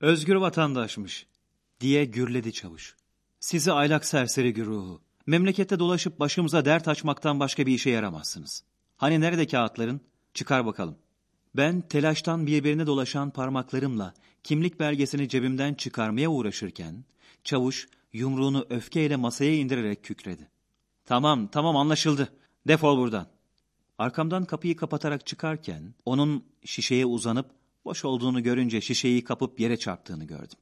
Özgür vatandaşmış diye gürledi çavuş. Sizi aylak serseri güruhu. Memlekette dolaşıp başımıza dert açmaktan başka bir işe yaramazsınız. Hani nerede kağıtların? Çıkar bakalım. Ben telaştan birbirine dolaşan parmaklarımla kimlik belgesini cebimden çıkarmaya uğraşırken, çavuş yumruğunu öfkeyle masaya indirerek kükredi. Tamam, tamam anlaşıldı. Defol buradan. Arkamdan kapıyı kapatarak çıkarken, onun şişeye uzanıp boş olduğunu görünce şişeyi kapıp yere çarptığını gördüm.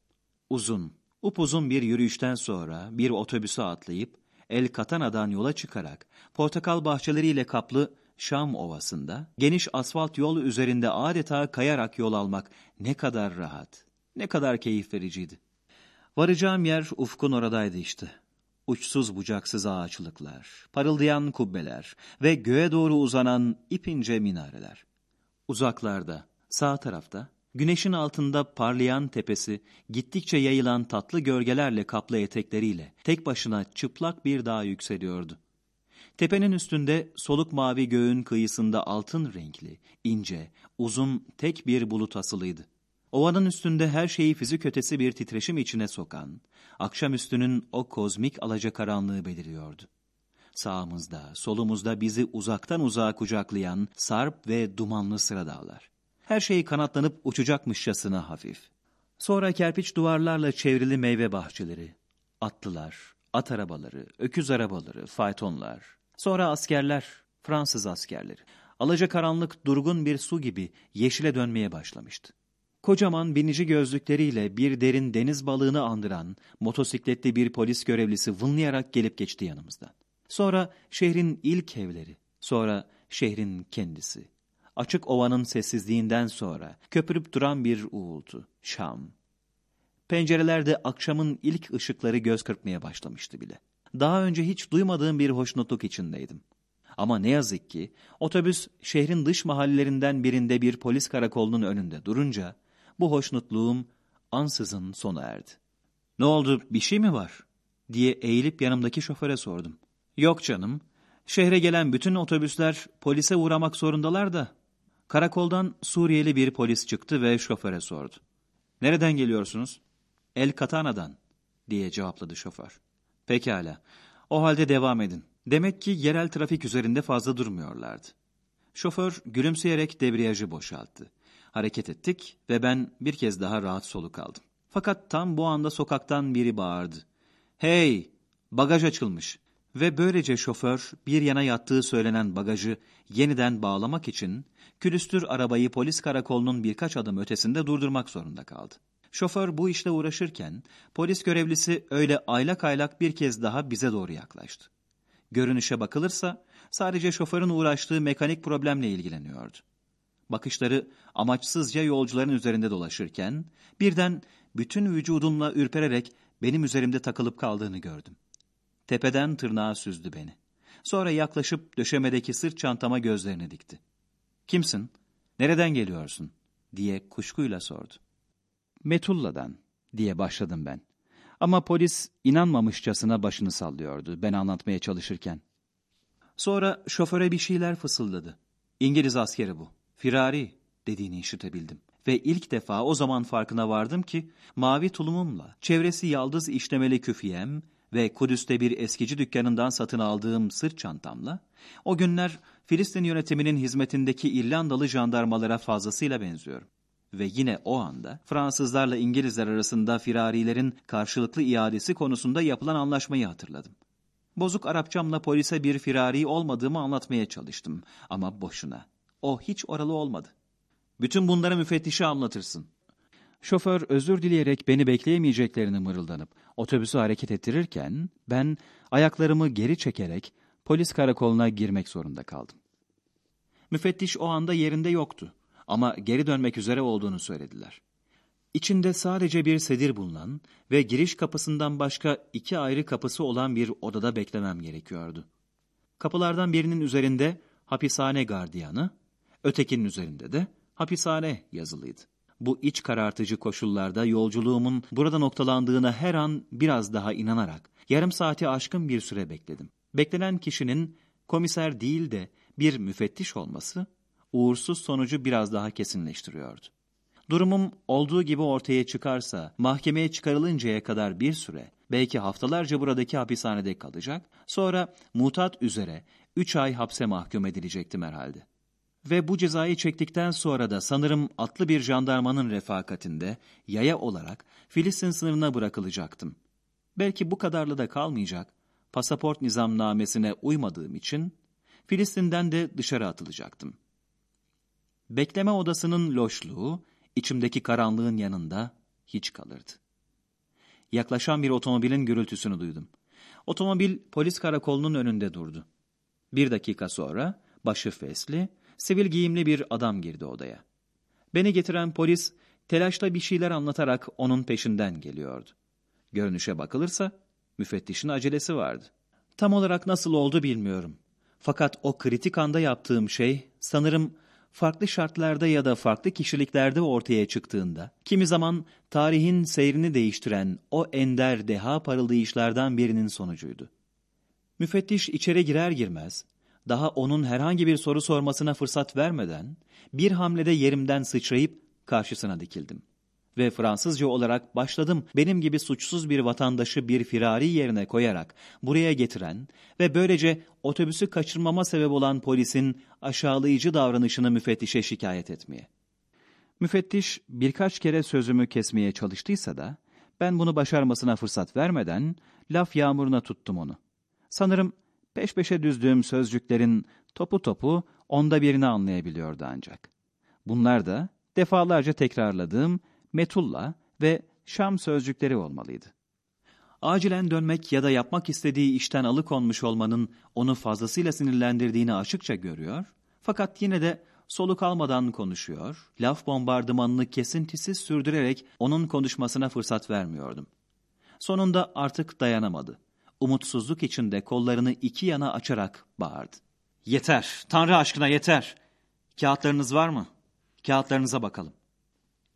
Uzun, upuzun bir yürüyüşten sonra bir otobüse atlayıp El Katana'dan yola çıkarak portakal bahçeleriyle kaplı Şam Ovası'nda geniş asfalt yol üzerinde adeta kayarak yol almak ne kadar rahat, ne kadar keyif vericiydi. Varacağım yer ufkun oradaydı işte. Uçsuz bucaksız ağaçlıklar, parıldayan kubbeler ve göğe doğru uzanan ipince minareler. Uzaklarda, sağ tarafta, güneşin altında parlayan tepesi, gittikçe yayılan tatlı gölgelerle kaplı etekleriyle tek başına çıplak bir dağ yükseliyordu. Tepenin üstünde soluk mavi göğün kıyısında altın renkli, ince, uzun tek bir bulut asılıydı. Ovanın üstünde her şeyi fizik ötesi bir titreşim içine sokan, akşamüstünün o kozmik alacakaranlığı beliriyordu. Sağımızda, solumuzda bizi uzaktan uzağa kucaklayan sarp ve dumanlı sıra dağlar. Her şey kanatlanıp uçacakmışçasına hafif. Sonra kerpiç duvarlarla çevrili meyve bahçeleri, atlılar, at arabaları, öküz arabaları, faytonlar. Sonra askerler, Fransız askerleri. Alacakaranlık durgun bir su gibi yeşile dönmeye başlamıştı. Kocaman binici gözlükleriyle bir derin deniz balığını andıran motosikletli bir polis görevlisi vınlayarak gelip geçti yanımızdan. Sonra şehrin ilk evleri, sonra şehrin kendisi. Açık ovanın sessizliğinden sonra köpürüp duran bir uğultu, Şam. Pencerelerde akşamın ilk ışıkları göz kırpmaya başlamıştı bile. Daha önce hiç duymadığım bir hoşnutluk içindeydim. Ama ne yazık ki otobüs şehrin dış mahallelerinden birinde bir polis karakolunun önünde durunca bu hoşnutluğum ansızın sona erdi. Ne oldu bir şey mi var? diye eğilip yanımdaki şoföre sordum. Yok canım. Şehre gelen bütün otobüsler polise uğramak zorundalar da. Karakoldan Suriyeli bir polis çıktı ve şoföre sordu. Nereden geliyorsunuz? El Katana'dan diye cevapladı şoför. Pekala. O halde devam edin. Demek ki yerel trafik üzerinde fazla durmuyorlardı. Şoför gülümseyerek debriyajı boşalttı. Hareket ettik ve ben bir kez daha rahat soluk aldım. Fakat tam bu anda sokaktan biri bağırdı. Hey! Bagaj açılmış. Ve böylece şoför bir yana yattığı söylenen bagajı yeniden bağlamak için külüstür arabayı polis karakolunun birkaç adım ötesinde durdurmak zorunda kaldı. Şoför bu işle uğraşırken polis görevlisi öyle aylak aylak bir kez daha bize doğru yaklaştı. Görünüşe bakılırsa sadece şoförün uğraştığı mekanik problemle ilgileniyordu. Bakışları amaçsızca yolcuların üzerinde dolaşırken birden bütün vücudumla ürpererek benim üzerimde takılıp kaldığını gördüm. Tepeden tırnağa süzdü beni. Sonra yaklaşıp döşemedeki sırt çantama gözlerini dikti. Kimsin? Nereden geliyorsun? diye kuşkuyla sordu. Metulla'dan diye başladım ben. Ama polis inanmamışçasına başını sallıyordu ben anlatmaya çalışırken. Sonra şoföre bir şeyler fısıldadı. İngiliz askeri bu. Firari dediğini işitebildim. Ve ilk defa o zaman farkına vardım ki mavi tulumumla, çevresi yaldız işlemeli küfiyem ve Kudüs'te bir eskici dükkanından satın aldığım sırt çantamla, o günler Filistin yönetiminin hizmetindeki İrlandalı jandarmalara fazlasıyla benziyorum. Ve yine o anda Fransızlarla İngilizler arasında firarilerin karşılıklı iadesi konusunda yapılan anlaşmayı hatırladım. Bozuk Arapçamla polise bir firari olmadığımı anlatmaya çalıştım ama boşuna. O hiç oralı olmadı. Bütün bunları müfettişe anlatırsın. Şoför özür dileyerek beni bekleyemeyeceklerini mırıldanıp otobüsü hareket ettirirken ben ayaklarımı geri çekerek polis karakoluna girmek zorunda kaldım. Müfettiş o anda yerinde yoktu ama geri dönmek üzere olduğunu söylediler. İçinde sadece bir sedir bulunan ve giriş kapısından başka iki ayrı kapısı olan bir odada beklemem gerekiyordu. Kapılardan birinin üzerinde hapishane gardiyanı, ötekinin üzerinde de hapishane yazılıydı. Bu iç karartıcı koşullarda yolculuğumun burada noktalandığına her an biraz daha inanarak yarım saati aşkın bir süre bekledim. Beklenen kişinin komiser değil de bir müfettiş olması uğursuz sonucu biraz daha kesinleştiriyordu. Durumum olduğu gibi ortaya çıkarsa mahkemeye çıkarılıncaya kadar bir süre, belki haftalarca buradaki hapishanede kalacak, sonra mutat üzere üç ay hapse mahkum edilecektim herhalde. Ve bu cezayı çektikten sonra da sanırım atlı bir jandarmanın refakatinde yaya olarak Filistin sınırına bırakılacaktım. Belki bu kadarla da kalmayacak, pasaport nizamnamesine uymadığım için Filistin'den de dışarı atılacaktım. Bekleme odasının loşluğu, içimdeki karanlığın yanında hiç kalırdı. Yaklaşan bir otomobilin gürültüsünü duydum. Otomobil polis karakolunun önünde durdu. Bir dakika sonra başı fesli, sivil giyimli bir adam girdi odaya. Beni getiren polis telaşla bir şeyler anlatarak onun peşinden geliyordu. Görünüşe bakılırsa müfettişin acelesi vardı. Tam olarak nasıl oldu bilmiyorum. Fakat o kritik anda yaptığım şey sanırım farklı şartlarda ya da farklı kişiliklerde ortaya çıktığında, kimi zaman tarihin seyrini değiştiren o ender deha parıldayışlardan birinin sonucuydu. Müfettiş içeri girer girmez, daha onun herhangi bir soru sormasına fırsat vermeden, bir hamlede yerimden sıçrayıp karşısına dikildim. Ve Fransızca olarak başladım benim gibi suçsuz bir vatandaşı bir firari yerine koyarak buraya getiren ve böylece otobüsü kaçırmama sebep olan polisin aşağılayıcı davranışını müfettişe şikayet etmeye. Müfettiş birkaç kere sözümü kesmeye çalıştıysa da ben bunu başarmasına fırsat vermeden laf yağmuruna tuttum onu. Sanırım peş peşe düzdüğüm sözcüklerin topu topu onda birini anlayabiliyordu ancak. Bunlar da defalarca tekrarladığım Metulla ve Şam sözcükleri olmalıydı. Acilen dönmek ya da yapmak istediği işten alıkonmuş olmanın onu fazlasıyla sinirlendirdiğini açıkça görüyor, fakat yine de soluk almadan konuşuyor, laf bombardımanını kesintisiz sürdürerek onun konuşmasına fırsat vermiyordum. Sonunda artık dayanamadı. Umutsuzluk içinde kollarını iki yana açarak bağırdı. Yeter, Tanrı aşkına yeter. Kağıtlarınız var mı? Kağıtlarınıza bakalım.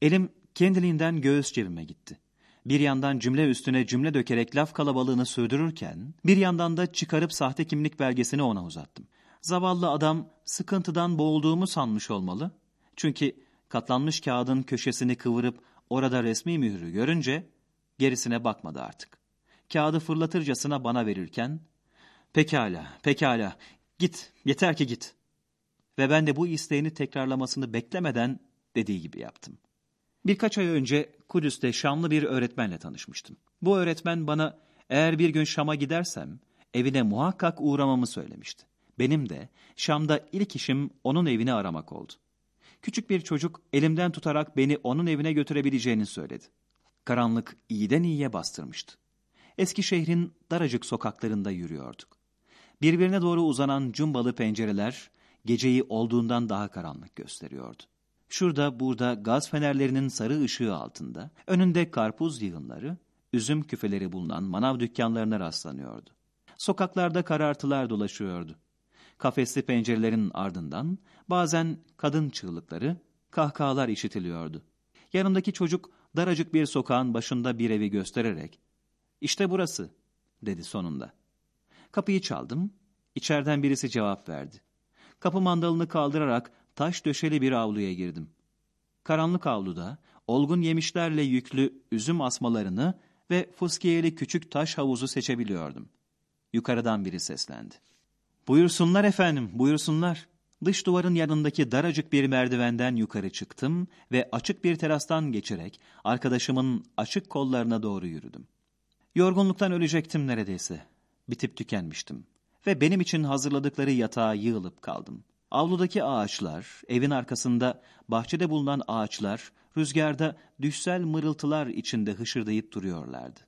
Elim kendiliğinden göğüs cebime gitti. Bir yandan cümle üstüne cümle dökerek laf kalabalığını sürdürürken, bir yandan da çıkarıp sahte kimlik belgesini ona uzattım. Zavallı adam sıkıntıdan boğulduğumu sanmış olmalı. Çünkü katlanmış kağıdın köşesini kıvırıp orada resmi mührü görünce gerisine bakmadı artık. Kağıdı fırlatırcasına bana verirken, pekala, pekala, git, yeter ki git. Ve ben de bu isteğini tekrarlamasını beklemeden dediği gibi yaptım. Birkaç ay önce Kudüs'te Şamlı bir öğretmenle tanışmıştım. Bu öğretmen bana eğer bir gün Şam'a gidersem evine muhakkak uğramamı söylemişti. Benim de Şam'da ilk işim onun evini aramak oldu. Küçük bir çocuk elimden tutarak beni onun evine götürebileceğini söyledi. Karanlık iyiden iyiye bastırmıştı. Eski şehrin daracık sokaklarında yürüyorduk. Birbirine doğru uzanan cumbalı pencereler geceyi olduğundan daha karanlık gösteriyordu. Şurada burada gaz fenerlerinin sarı ışığı altında, önünde karpuz yığınları, üzüm küfeleri bulunan manav dükkanlarına rastlanıyordu. Sokaklarda karartılar dolaşıyordu. Kafesli pencerelerin ardından bazen kadın çığlıkları, kahkahalar işitiliyordu. Yanımdaki çocuk daracık bir sokağın başında bir evi göstererek, ''İşte burası.'' dedi sonunda. Kapıyı çaldım, içeriden birisi cevap verdi. Kapı mandalını kaldırarak taş döşeli bir avluya girdim. Karanlık avluda olgun yemişlerle yüklü üzüm asmalarını ve fıskiyeli küçük taş havuzu seçebiliyordum. Yukarıdan biri seslendi. Buyursunlar efendim, buyursunlar. Dış duvarın yanındaki daracık bir merdivenden yukarı çıktım ve açık bir terastan geçerek arkadaşımın açık kollarına doğru yürüdüm. Yorgunluktan ölecektim neredeyse. Bitip tükenmiştim ve benim için hazırladıkları yatağa yığılıp kaldım. Avludaki ağaçlar, evin arkasında bahçede bulunan ağaçlar rüzgarda düşsel mırıltılar içinde hışırdayıp duruyorlardı.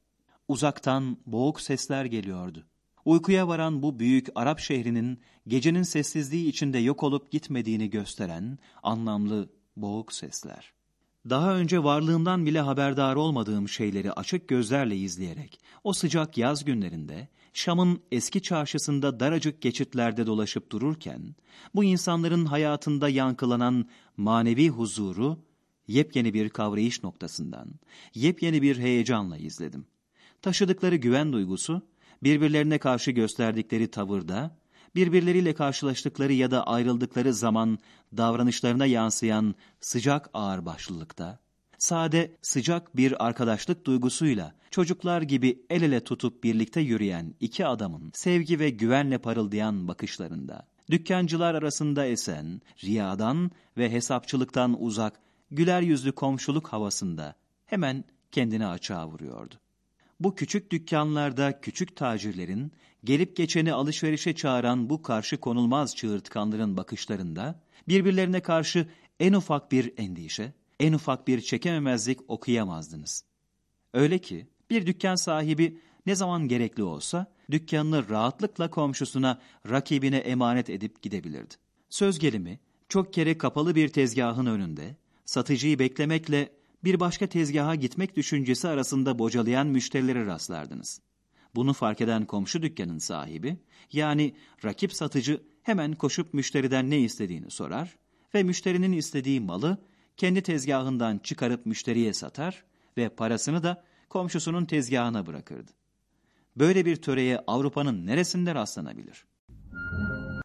Uzaktan boğuk sesler geliyordu. Uykuya varan bu büyük Arap şehrinin gecenin sessizliği içinde yok olup gitmediğini gösteren anlamlı boğuk sesler. Daha önce varlığımdan bile haberdar olmadığım şeyleri açık gözlerle izleyerek o sıcak yaz günlerinde Şam'ın eski çarşısında daracık geçitlerde dolaşıp dururken, bu insanların hayatında yankılanan manevi huzuru, yepyeni bir kavrayış noktasından, yepyeni bir heyecanla izledim. Taşıdıkları güven duygusu, birbirlerine karşı gösterdikleri tavırda, birbirleriyle karşılaştıkları ya da ayrıldıkları zaman davranışlarına yansıyan sıcak ağırbaşlılıkta, sade sıcak bir arkadaşlık duygusuyla çocuklar gibi el ele tutup birlikte yürüyen iki adamın sevgi ve güvenle parıldayan bakışlarında, dükkancılar arasında esen, riyadan ve hesapçılıktan uzak, güler yüzlü komşuluk havasında hemen kendini açığa vuruyordu. Bu küçük dükkanlarda küçük tacirlerin, gelip geçeni alışverişe çağıran bu karşı konulmaz çığırtkanların bakışlarında, birbirlerine karşı en ufak bir endişe, en ufak bir çekememezlik okuyamazdınız. Öyle ki bir dükkan sahibi ne zaman gerekli olsa dükkanını rahatlıkla komşusuna, rakibine emanet edip gidebilirdi. Söz gelimi çok kere kapalı bir tezgahın önünde satıcıyı beklemekle bir başka tezgaha gitmek düşüncesi arasında bocalayan müşterilere rastlardınız. Bunu fark eden komşu dükkanın sahibi, yani rakip satıcı hemen koşup müşteriden ne istediğini sorar ve müşterinin istediği malı kendi tezgahından çıkarıp müşteriye satar ve parasını da komşusunun tezgahına bırakırdı. Böyle bir töreye Avrupa'nın neresinde rastlanabilir?